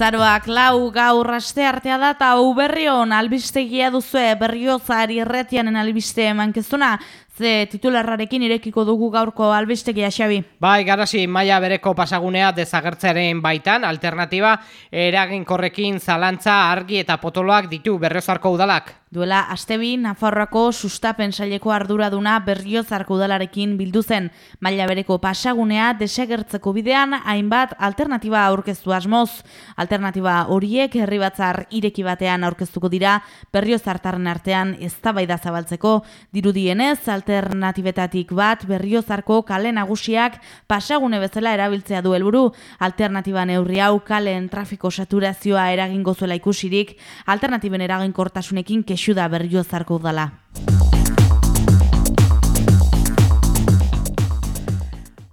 Azaroak lau gaur aste artea da eta uberrion albistegia duzue berriozari erretianen albiste emankezuna ze titularrarekin irekiko dugu gaurko albistegia xabi. Bai, garasi maila bereko pasagunea desagertzearen baitan, alternatiba eraginkorrekin zalantza argi eta potoloak ditu berriozarko udalak. Duela astebi Nafarroako sustapen saileko arduraduna berriozarko udalarekin bildu zen. Maila bereko pasagunea desagertzeko bidean hainbat alternatiba aurkeztu asmoz. Alternatiba horiek herri batzar ireki batean aurkeztuko dira berriozartarren artean eztabaida zabaltzeko dirudienez alternatibetatik bat berriozarko kale nagusiak pasagune bezala erabiltzea du helburu. Alternatiba neurri hau kalen trafiko saturazioa eragingo zuela ikusirik alternatiben eraginkortasunekin kexu da berriozarko udala.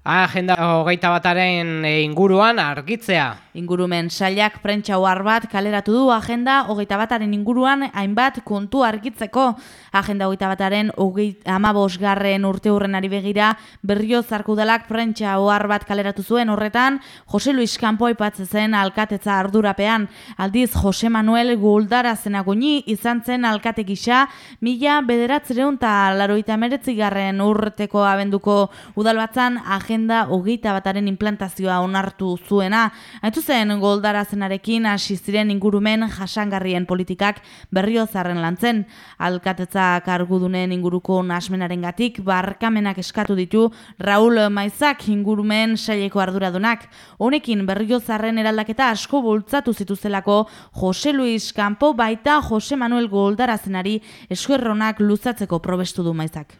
Agenda hogeita bataren inguruan argitzea. Ingurumen sailak prentsa bat kaleratu du agenda hogeita bataren inguruan hainbat kontu argitzeko. Agenda hogeita bataren amabos garren urte ari begira berrio zarkudalak prentsa bat kaleratu zuen horretan Jose Luis Campo aipatzen zen alkatetza ardurapean. Aldiz Jose Manuel Guldara zenagoni izan zen alkate gisa mila bederatzereun eta laroita meretzi garren urteko abenduko udalbatzan agenda hogeita bataren implantazioa onartu zuena. Haitu zen goldarazenarekin hasi ziren ingurumen jasangarrien politikak berriozarren lantzen. Alkatetza kargudunen inguruko nasmenarengatik barkamenak eskatu ditu Raul Maizak ingurumen saileko arduradunak. Honekin berriozarren eraldaketa asko bultzatu zituzelako Jose Luis Campo baita Jose Manuel Goldarazenari eskuerronak luzatzeko probestu du Maizak.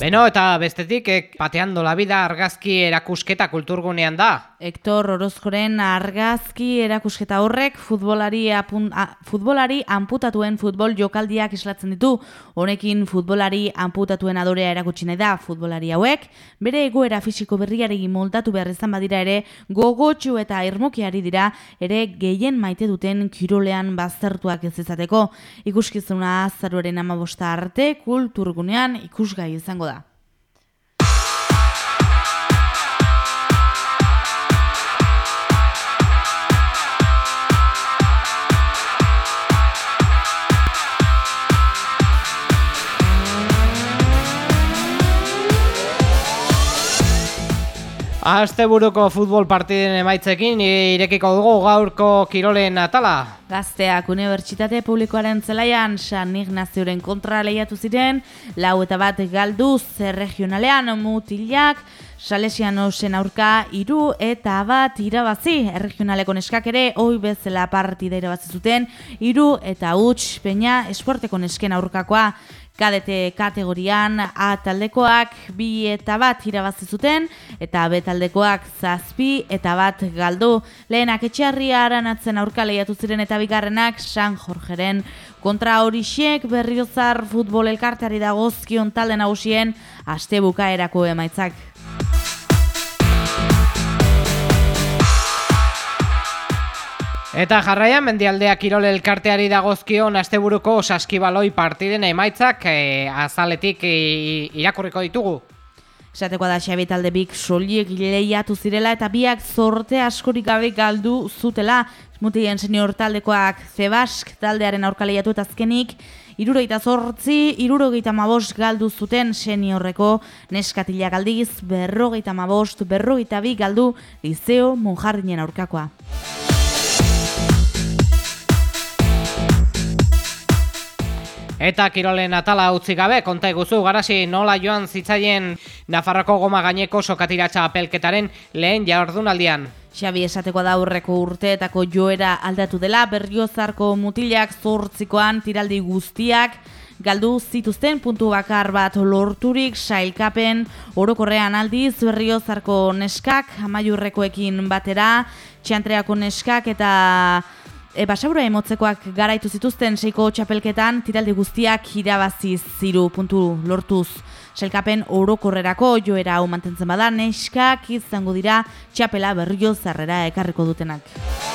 Beno, eta bestetik, ek, pateando la vida argazki erakusketa kulturgunean da. Hector Orozkoren argazki erakusketa horrek futbolari, apun, futbolari amputatuen futbol jokaldiak islatzen ditu. Honekin futbolari amputatuen adorea erakutsi nahi da futbolari hauek. Bere egoera fisiko berriari moldatu behar izan badira ere, gogotxu eta irmokiari dira ere gehien maite duten kirolean baztertuak ez izateko. Ikuskizuna zaruaren amabosta arte kulturgunean ikusgai izango da. Asteburuko futbol partiden emaitzekin irekiko dugu gaurko kirolen atala. Gazteak Unibertsitate Publikoaren zelaian San Ignazioren kontra lehiatu ziren, lau eta bat galduz regionalean mutilak, Salesiano zen aurka iru eta bat irabazi. Erregionaleko neskak ere, oi bezala partida irabazi zuten, iru eta huts peña esporteko nesken aurkakoa. Kadete kategorian A taldekoak bi eta bat irabazi zuten eta B taldekoak zazpi eta bat galdu. Lehenak etxarria aranatzen aurka lehiatu ziren eta bigarrenak San Jorgeren kontra horixiek berriozar futbol elkarteari dagozkion talde nagusien aste bukaerako emaitzak. Eta jarraian, mendialdea kirol elkarteari dagozkion asteburuko saskibaloi partiden emaitzak e, azaletik e, irakurriko ditugu. Esateko da xabi talde bik soliek lehiatu zirela eta biak zorte askorik gabe galdu zutela. Mutien senior taldekoak Zebask taldearen aurka lehiatu eta azkenik irurogeita zortzi, irurogeita mabost galdu zuten seniorreko neskatila galdiz, berrogeita mabost, berrogeita bi galdu Liceo Monjardinen aurkakoa. Eta kirolen atala utzi gabe, konta eguzu, garasi nola joan zitzaien Nafarroko goma gaineko sokatiratxa apelketaren lehen jardunaldian. Xabi esateko da aurreko urteetako joera aldatu dela, berriozarko mutilak zortzikoan tiraldi guztiak, galdu zituzten puntu bakar bat lorturik sailkapen orokorrean aldiz berriozarko neskak, amaiurrekoekin batera, txantreako neskak eta e, basabura emotzekoak garaitu zituzten seiko txapelketan tiraldi guztiak irabazi ziru puntu lortuz. Selkapen orokorrerako joera hau mantentzen bada neskak izango dira txapela berrio zarrera ekarriko dutenak.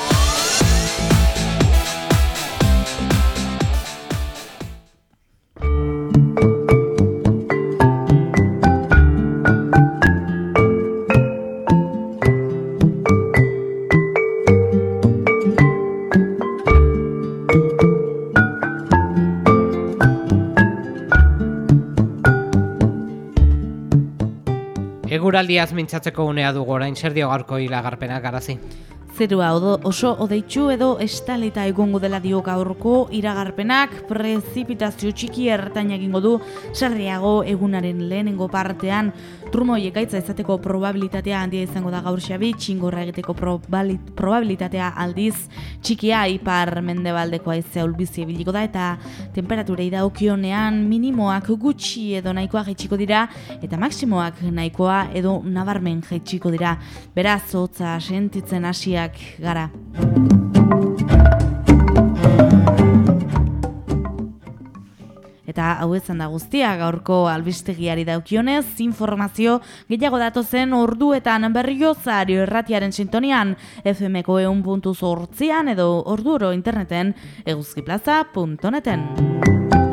Eguraldiaz mintzatzeko unea dugu orain zer dio gaurko iragarpenak garazi. Zerua odo, oso odeitzu edo estalita egongo dela dio gaurko iragarpenak. Prezipitazio txiki erretain egingo du sarriago egunaren lehenengo partean. Trumoi ekaitza izateko probabilitatea handia izango da gaur xabi. Txingorra egiteko probabilitatea aldiz. Txikia ipar mendebaldeko aizea ulbizi ebiliko da eta temperaturei daukionean minimoak gutxi edo nahikoa jaitsiko dira eta maksimoak nahikoa edo nabarmen jaitsiko dira. Beraz hotza sentitzen hasia gara. Eta hau ezan da guztia gaurko albistegiari daukionez, informazio gehiago datu zen orduetan berriozario erratiaren sintonian FMko eun puntu edo orduro interneten eguzkiplaza.neten.